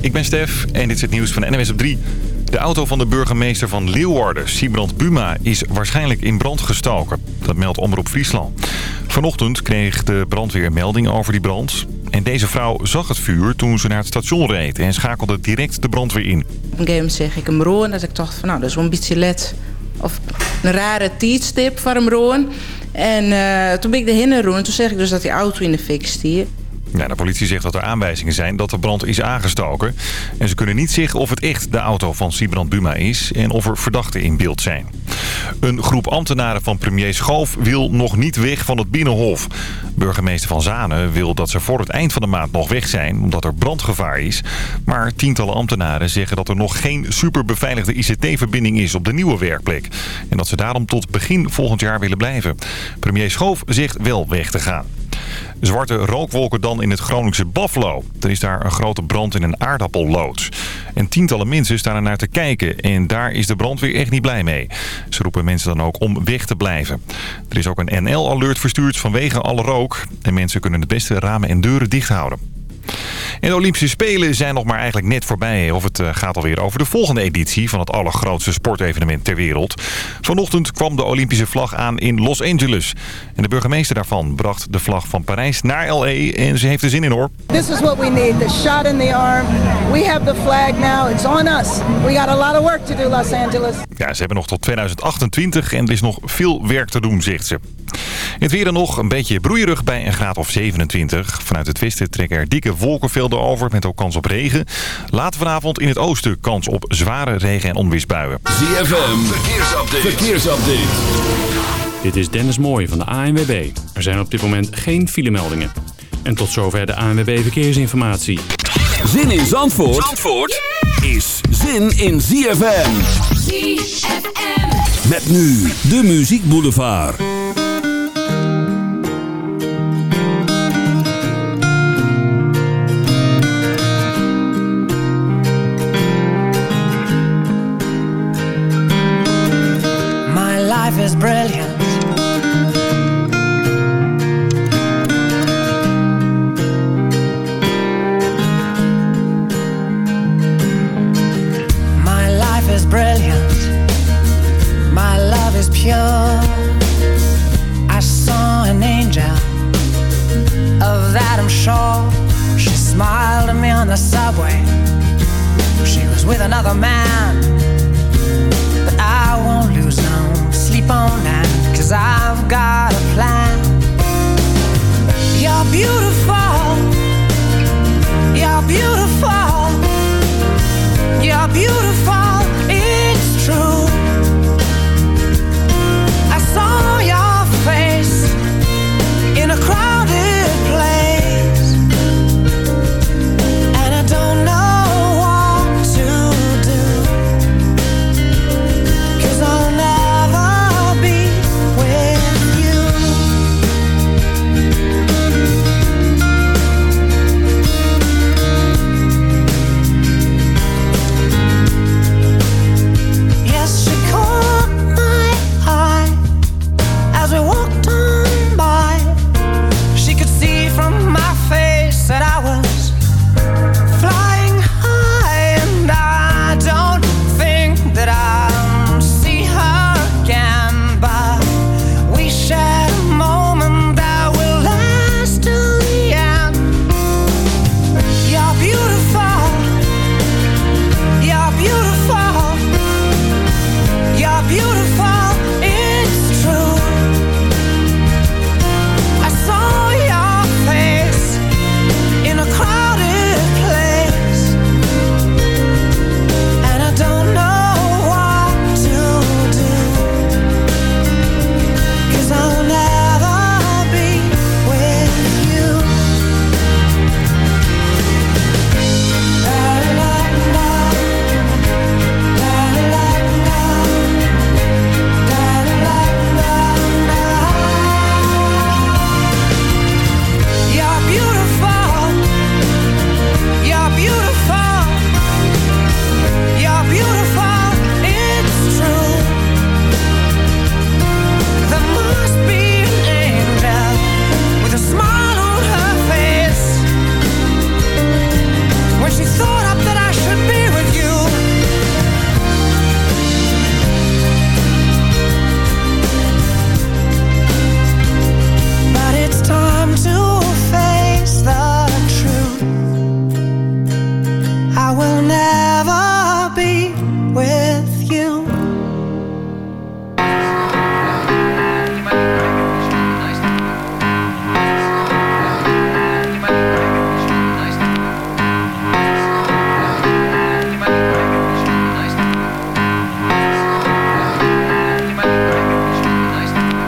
ik ben Stef en dit is het nieuws van NWS op 3. De auto van de burgemeester van Leeuwarden, Sibrand Buma, is waarschijnlijk in brand gestoken. Dat meldt Omroep Friesland. Vanochtend kreeg de brandweer melding over die brand. En deze vrouw zag het vuur toen ze naar het station reed en schakelde direct de brandweer in. Op een gegeven moment zeg ik hem roen. Dat ik dacht van nou, dat is wel een beetje. Of een rare tijdstip voor hem roen. En eh, toen ben ik de hinnen. En toen zeg ik dus dat die auto in de fik stier. De politie zegt dat er aanwijzingen zijn dat de brand is aangestoken. En ze kunnen niet zeggen of het echt de auto van Sibrand Buma is... en of er verdachten in beeld zijn. Een groep ambtenaren van premier Schoof wil nog niet weg van het Binnenhof. Burgemeester Van Zanen wil dat ze voor het eind van de maand nog weg zijn... omdat er brandgevaar is. Maar tientallen ambtenaren zeggen dat er nog geen superbeveiligde ICT-verbinding is op de nieuwe werkplek. En dat ze daarom tot begin volgend jaar willen blijven. Premier Schoof zegt wel weg te gaan. Zwarte rookwolken dan in het Groningse Buffalo. Er is daar een grote brand in een aardappelloods. En tientallen mensen staan er naar te kijken. En daar is de brandweer echt niet blij mee. Ze roepen mensen dan ook om weg te blijven. Er is ook een NL-alert verstuurd vanwege alle rook. En mensen kunnen het beste ramen en deuren dicht houden. En de Olympische Spelen zijn nog maar eigenlijk net voorbij. Of het eh, gaat alweer over de volgende editie van het allergrootste sportevenement ter wereld. Vanochtend kwam de Olympische vlag aan in Los Angeles. En de burgemeester daarvan bracht de vlag van Parijs naar L.A. En ze heeft er zin in hoor. This is what we need, the shot in the arm. We have the flag now, it's on us. We got a lot of work to do, Los Angeles. Ja, ze hebben nog tot 2028 en er is nog veel werk te doen, zegt ze. Het weer dan nog een beetje broeierig bij een graad of 27. Vanuit het westen trekken er dikke wolkenvelden over met ook kans op regen. Later vanavond in het oosten kans op zware regen- en onweersbuien. ZFM, verkeersupdate. verkeersupdate. Dit is Dennis Mooij van de ANWB. Er zijn op dit moment geen filemeldingen. En tot zover de ANWB Verkeersinformatie. Zin in Zandvoort, Zandvoort is zin in ZFM. ZFM. Met nu de Muziek Boulevard. Is brilliant.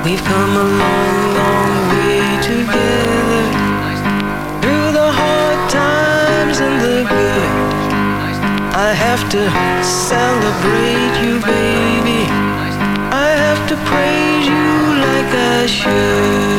We've come a long, long way together. Through the hard times and the good I have to celebrate you, baby. I have to praise you like I should.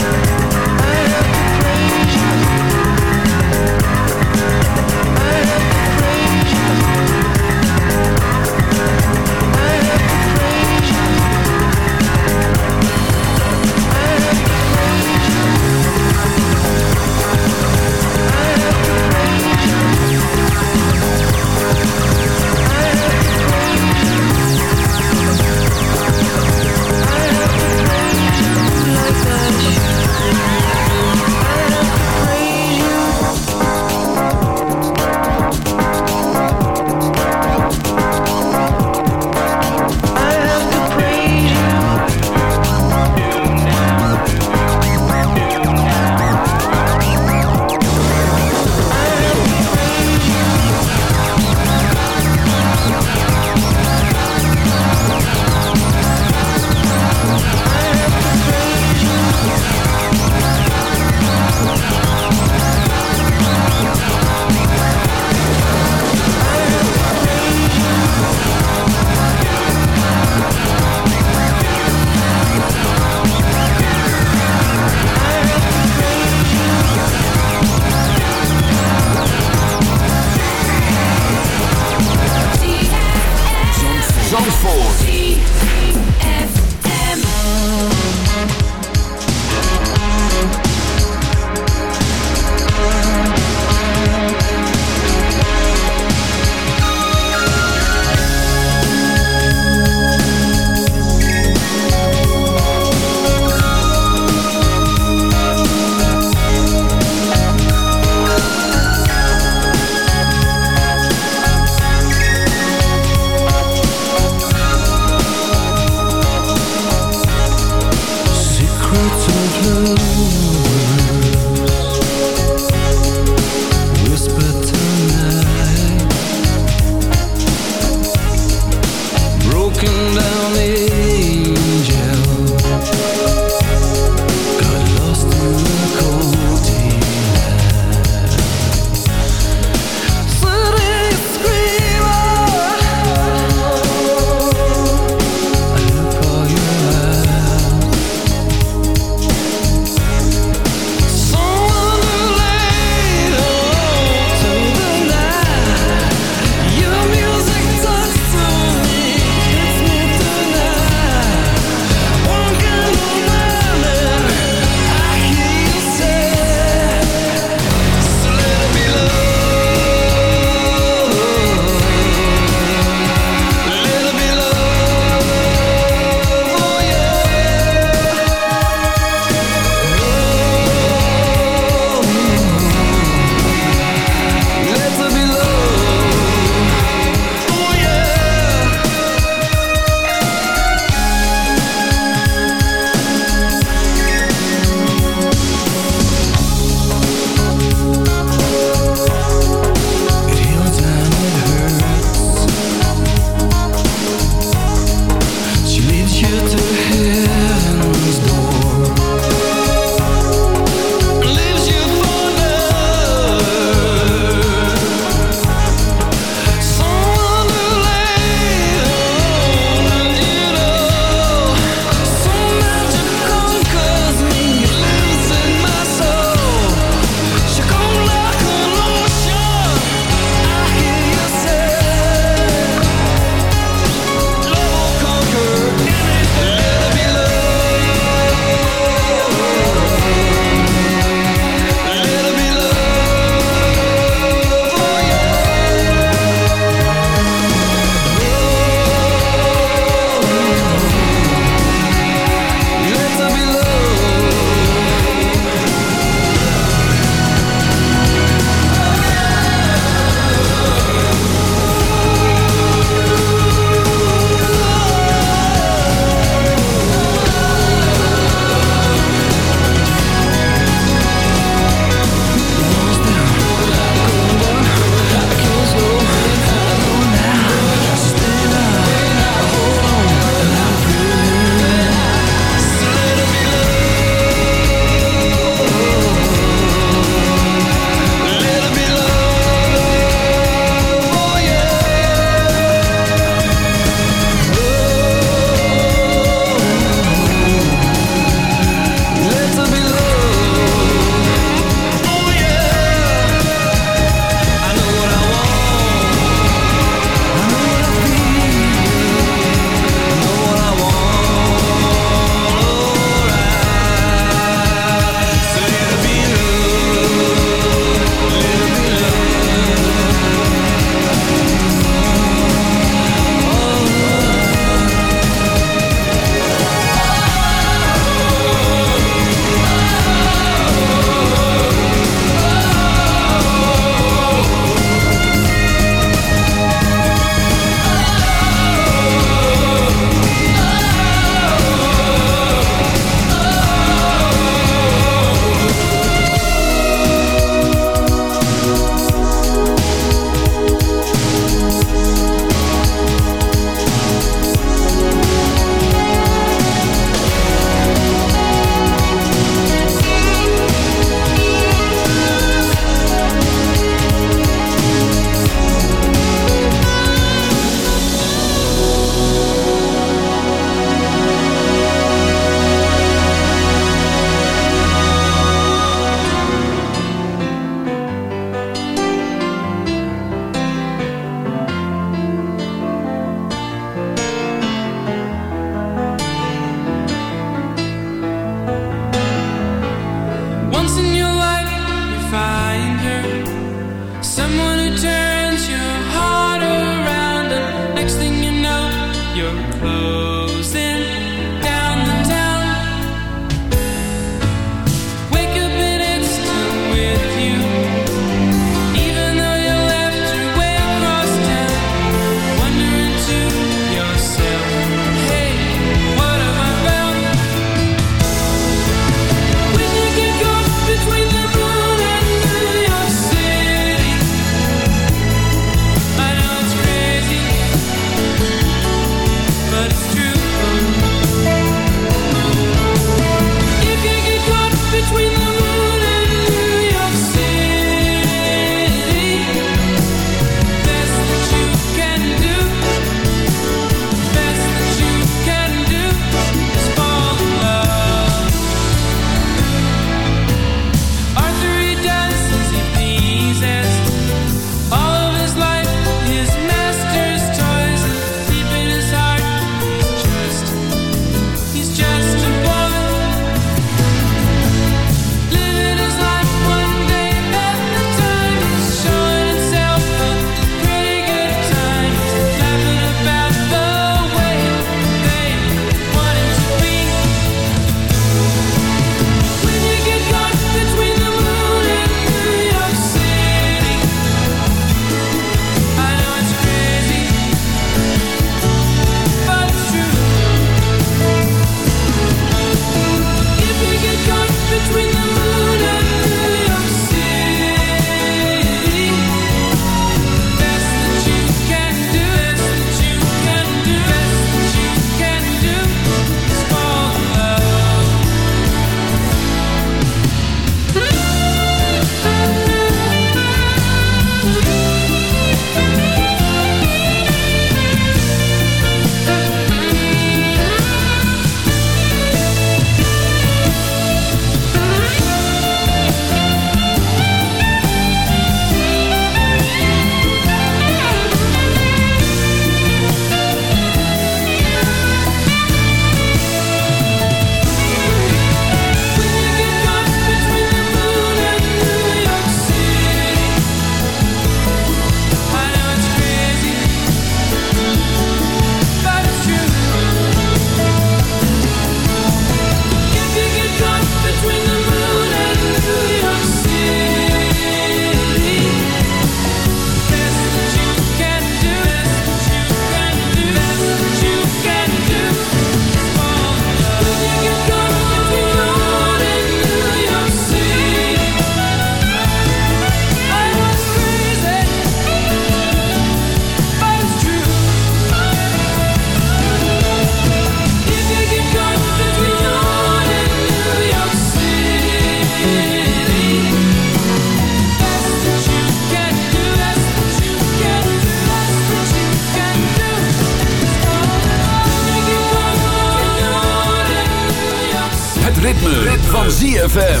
Van ZFM.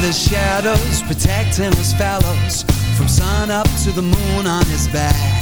the shadows protecting his fellows from sun up to the moon on his back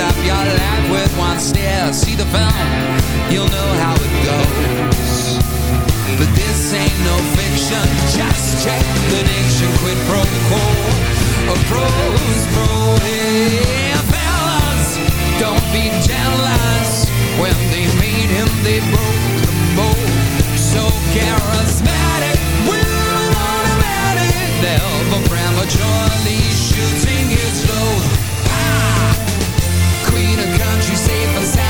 Stop your life with one stare. See the film, you'll know how it goes But this ain't no fiction Just check the nation Quid pro quo A pro's pro Hey, fellas Don't be jealous When they made him, they broke the mold So charismatic we're automatic. never prematurely shooting his load. Ah! Queen of country, safe and sound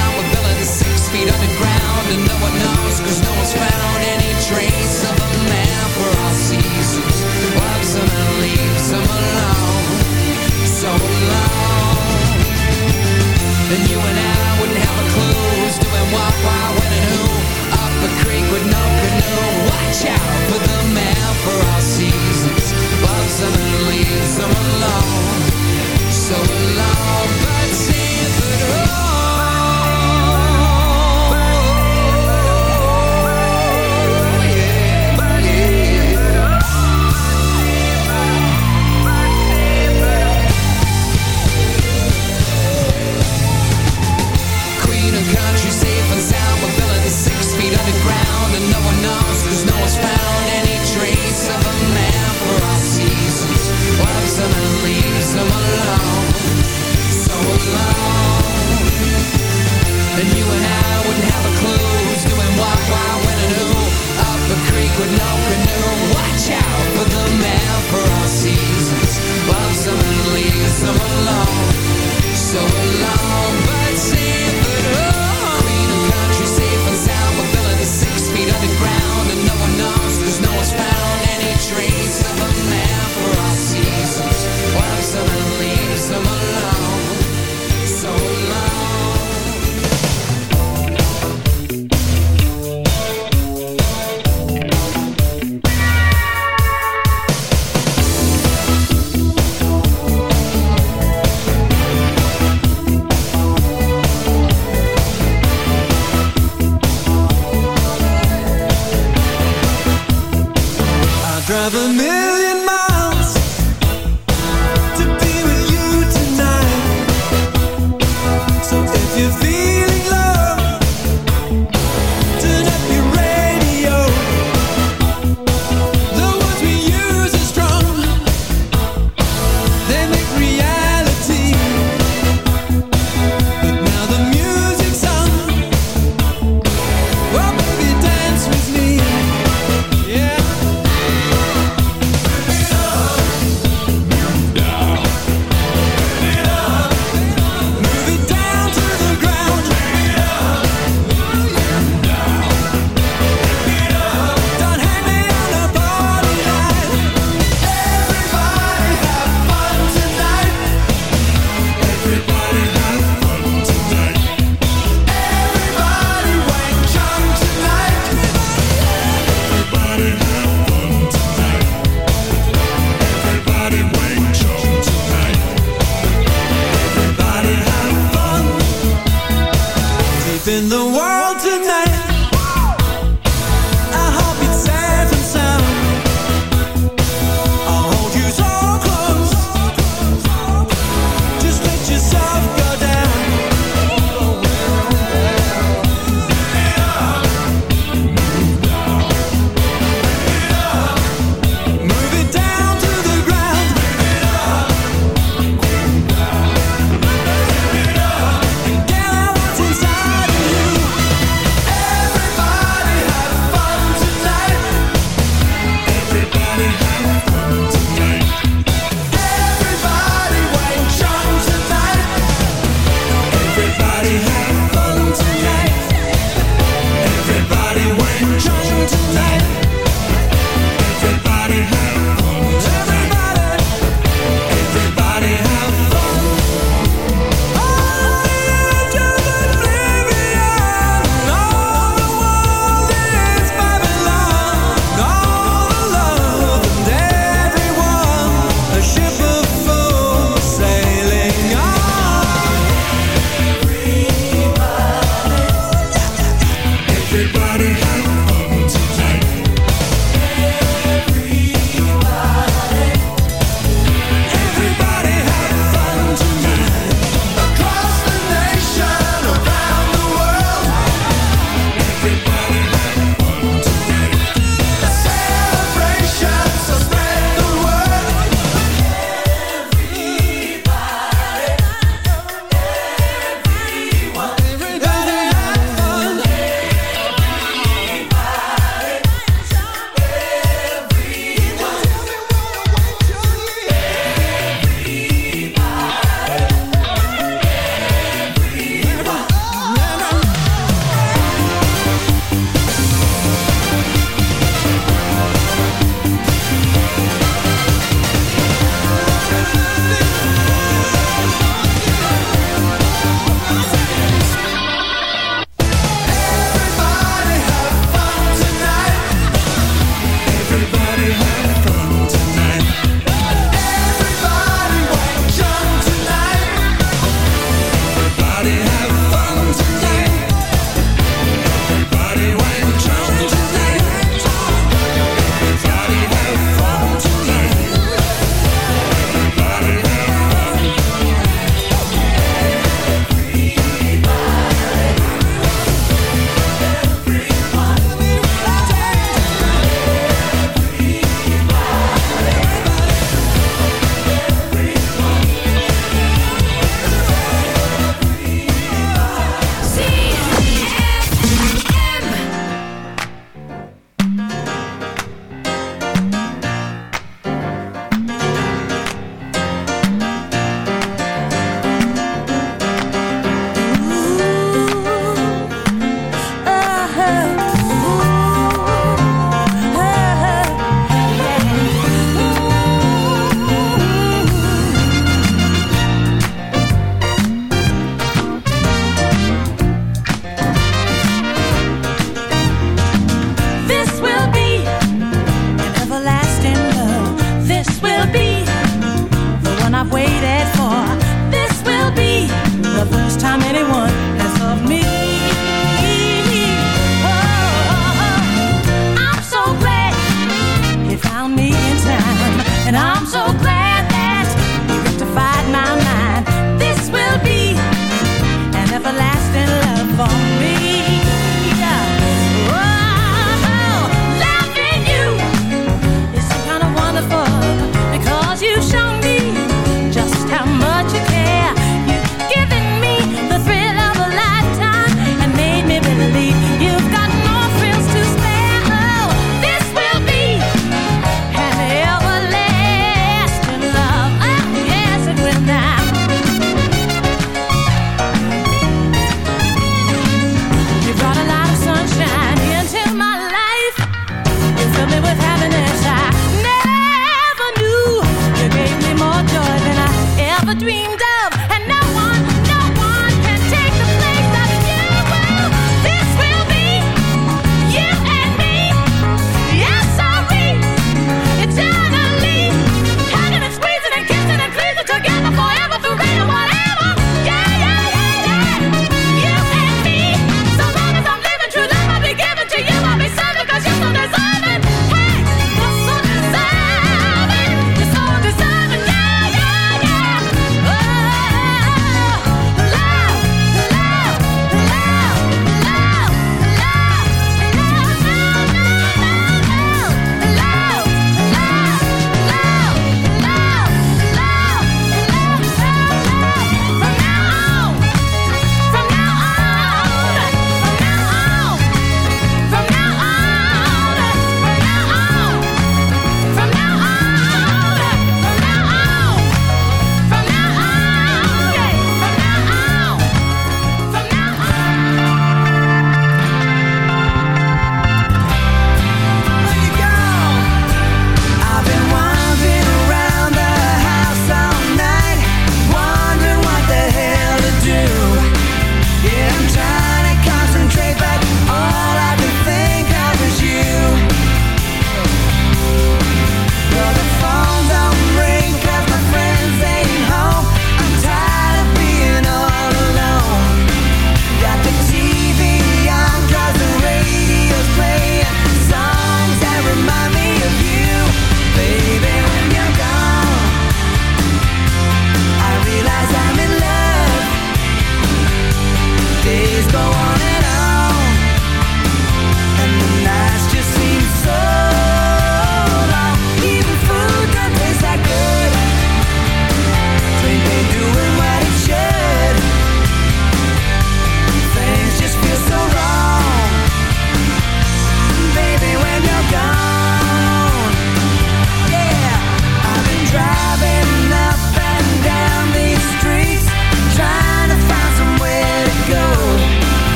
feet underground, and no one knows cause no one's found any trace of a man for all seasons. Loves him and leaves him alone, so alone. And you and I wouldn't have a clue who's doing what, why, when, and who. Up a creek with no canoe. Watch out for the man for all seasons loves them and leaves them alone So alone And leaves them alone So alone And you and I wouldn't have a clue Who's doing what, why, when and who Up a creek with no canoe Watch out for the man for all seasons. Loves them and leaves them alone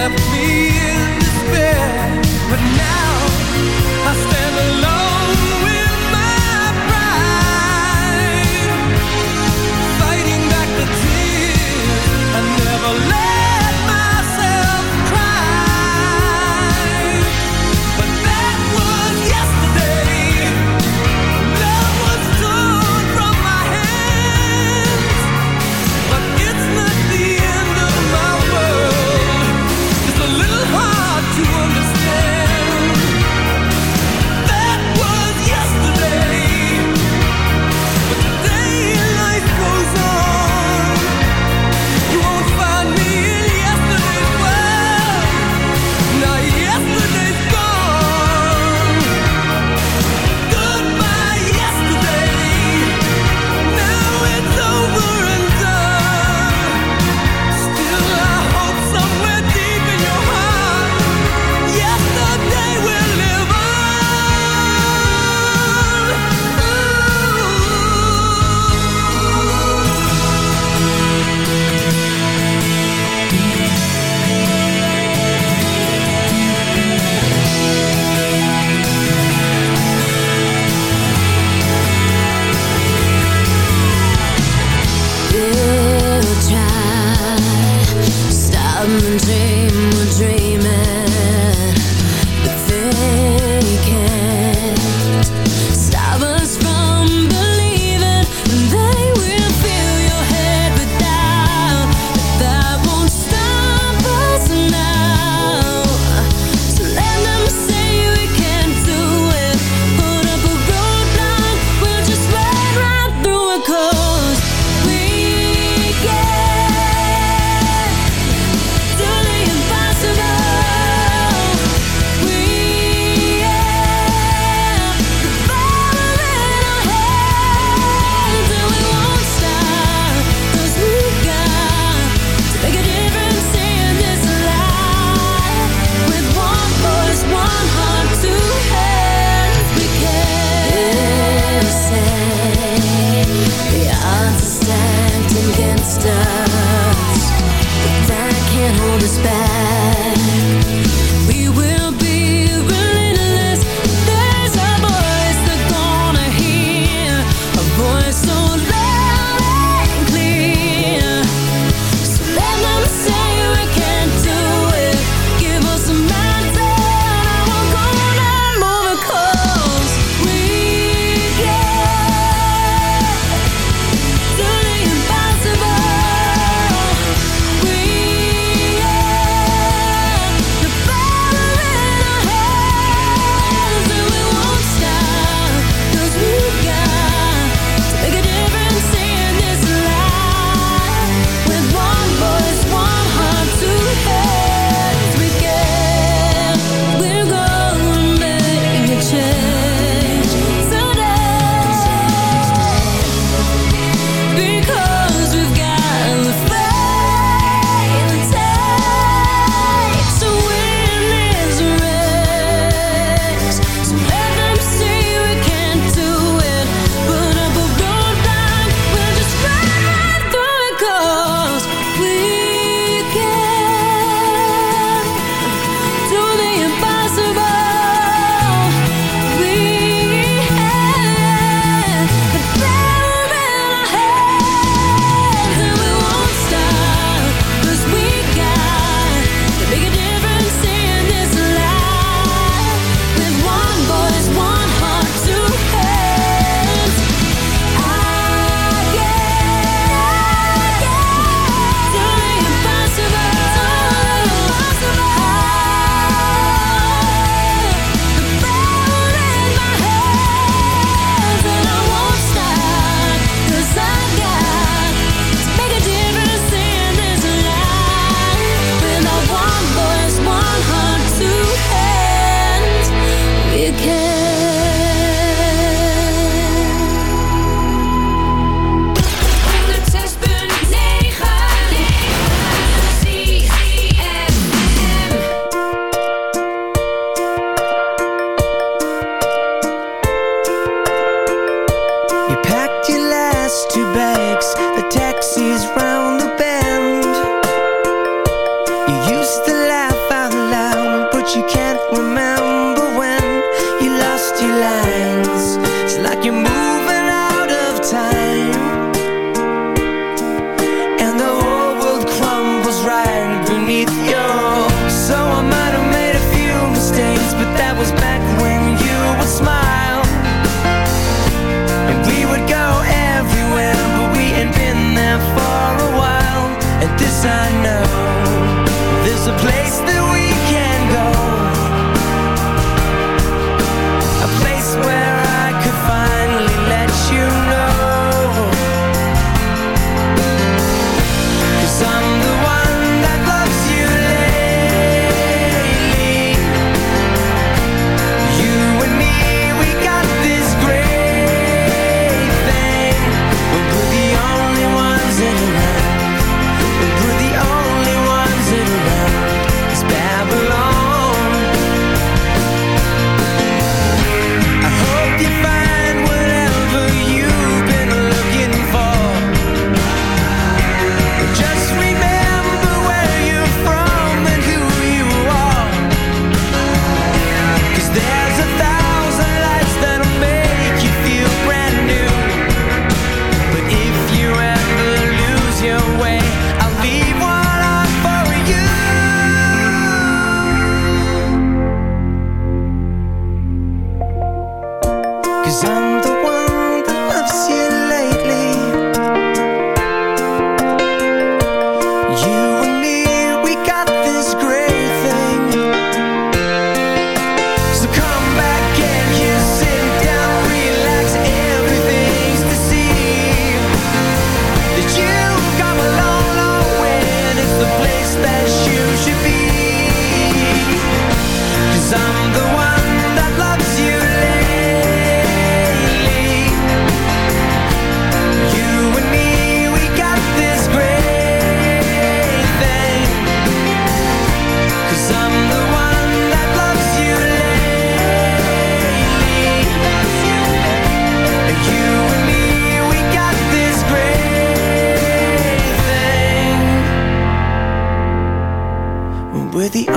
left me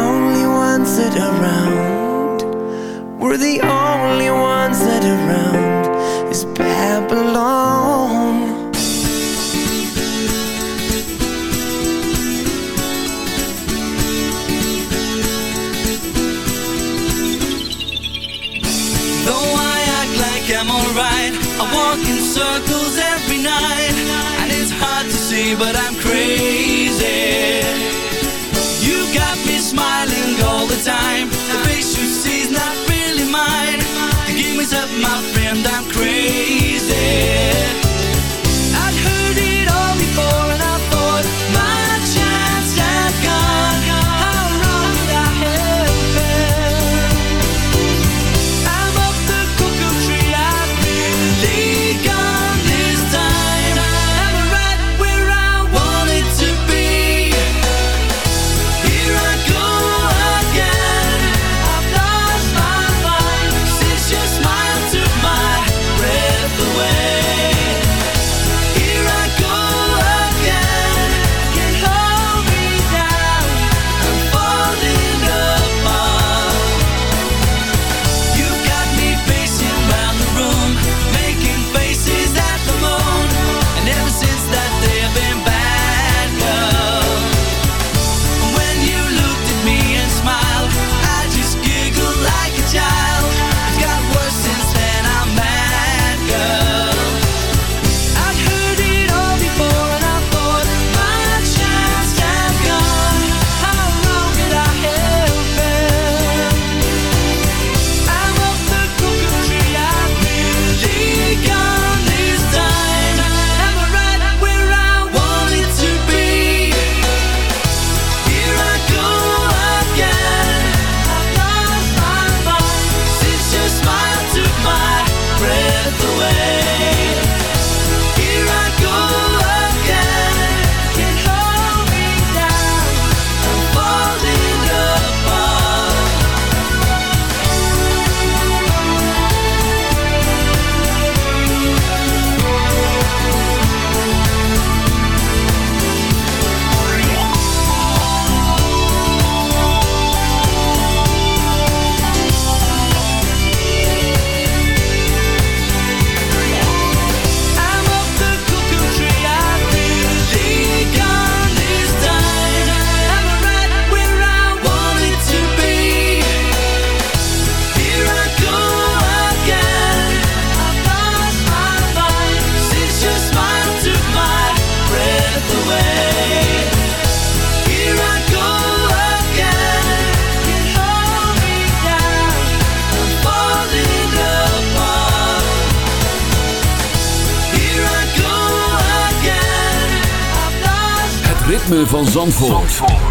only ones that are around. We're the only ones that are around. It's Babylon. Though I act like I'm alright. I walk in circles every night, and it's hard to see, but I'm crazy smiling all the time. The face you see is not really mine. Give me up my friend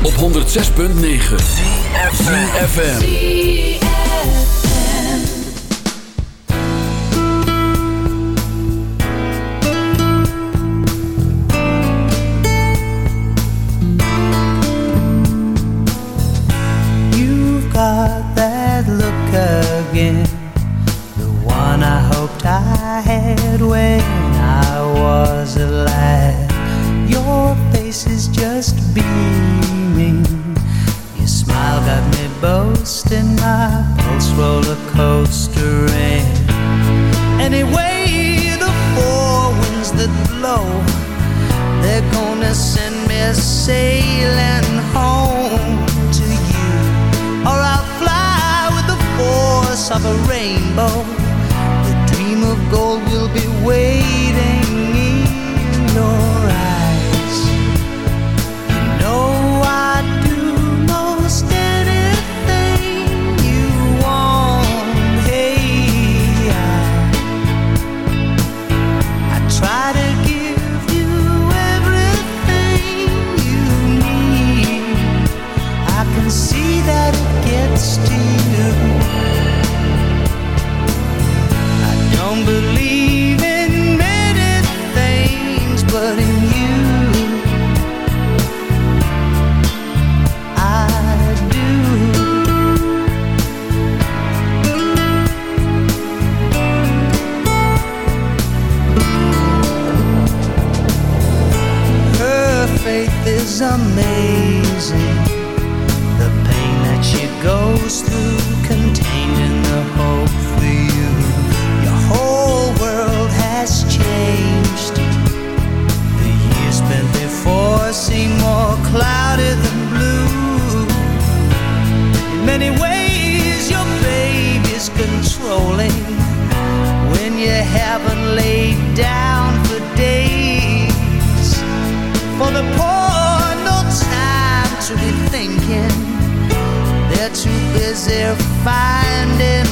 Op 106.9 FM. had me boasting my pulse roller coaster ring. Anyway, the four winds that blow, they're gonna send me sailing home to you. Or I'll fly with the force of a rainbow. The dream of gold will be waiting in your Amazing. They're finding